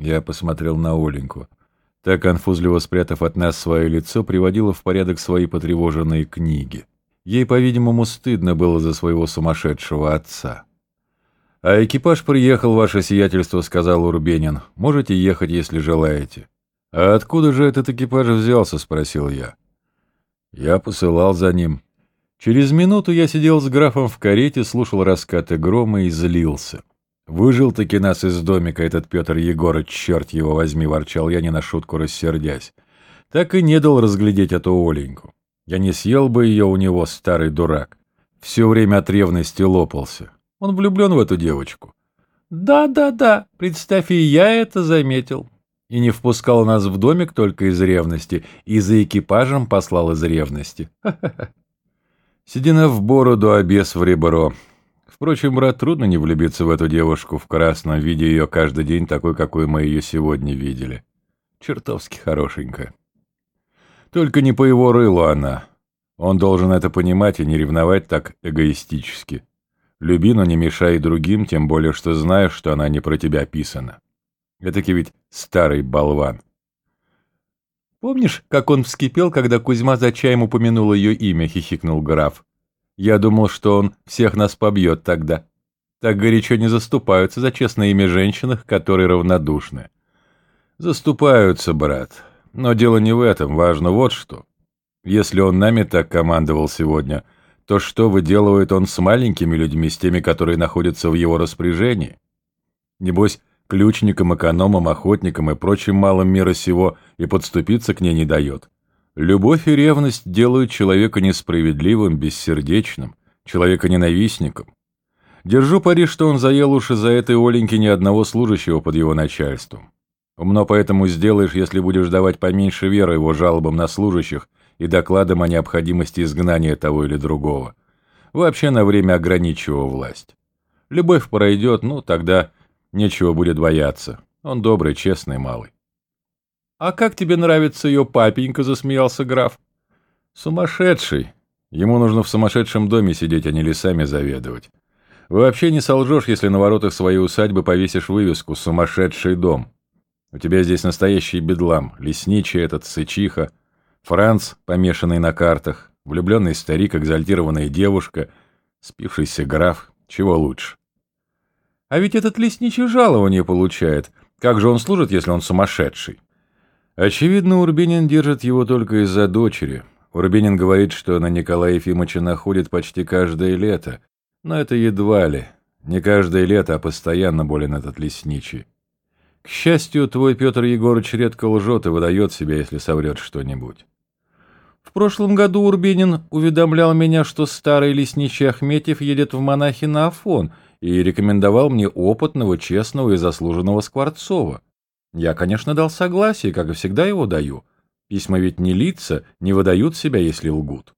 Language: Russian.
Я посмотрел на Оленьку. Так, конфузливо спрятав от нас свое лицо, приводила в порядок свои потревоженные книги. Ей, по-видимому, стыдно было за своего сумасшедшего отца. «А экипаж приехал, ваше сиятельство», — сказал Урбенин. «Можете ехать, если желаете». «А откуда же этот экипаж взялся?» — спросил я. Я посылал за ним. Через минуту я сидел с графом в карете, слушал раскаты грома и злился. Выжил-таки нас из домика этот Петр Егорыч, черт его возьми, ворчал я, не на шутку рассердясь. Так и не дал разглядеть эту Оленьку. Я не съел бы ее у него, старый дурак. Все время от ревности лопался. Он влюблен в эту девочку. Да-да-да, представь, и я это заметил. И не впускал нас в домик только из ревности, и за экипажем послал из ревности. Седина в бороду, а бес в ребро. Впрочем, брат, трудно не влюбиться в эту девушку в красном, видя ее каждый день такой, какой мы ее сегодня видели. Чертовски хорошенькая. Только не по его рылу она. Он должен это понимать и не ревновать так эгоистически. Люби, но не мешай другим, тем более, что знаешь, что она не про тебя писана. Этаки ведь старый болван. «Помнишь, как он вскипел, когда Кузьма за чаем упомянул ее имя?» — хихикнул граф. Я думал, что он всех нас побьет тогда. Так горячо не заступаются за честное имя женщинах, которые равнодушны. Заступаются, брат. Но дело не в этом, важно вот что. Если он нами так командовал сегодня, то что выделывает он с маленькими людьми, с теми, которые находятся в его распоряжении? Небось, ключникам, экономам, охотникам и прочим малым мира сего и подступиться к ней не дает. Любовь и ревность делают человека несправедливым, бессердечным, человека ненавистником. Держу пари, что он заел уж из-за этой Оленьки ни одного служащего под его начальством. Умно поэтому сделаешь, если будешь давать поменьше веры его жалобам на служащих и докладам о необходимости изгнания того или другого. Вообще на время ограничивая власть. Любовь пройдет, ну, тогда нечего будет бояться. Он добрый, честный малый. «А как тебе нравится ее папенька?» — засмеялся граф. «Сумасшедший. Ему нужно в сумасшедшем доме сидеть, а не лесами заведовать. Вообще не солжешь, если на воротах своей усадьбы повесишь вывеску «Сумасшедший дом». У тебя здесь настоящий бедлам, лесничий этот, сычиха, Франц, помешанный на картах, влюбленный старик, экзальтированная девушка, спившийся граф, чего лучше. А ведь этот лесничий жалование получает. Как же он служит, если он сумасшедший? Очевидно, Урбенин держит его только из-за дочери. Урбенин говорит, что на Николая Ефимовича находит почти каждое лето. Но это едва ли. Не каждое лето, а постоянно болен этот лесничий. К счастью, твой Петр Егорович редко лжет и выдает себя, если соврет что-нибудь. В прошлом году Урбенин уведомлял меня, что старый лесничий Ахметьев едет в монахи на Афон и рекомендовал мне опытного, честного и заслуженного Скворцова. Я, конечно, дал согласие, как и всегда его даю. Письма ведь не лица, не выдают себя, если лгут.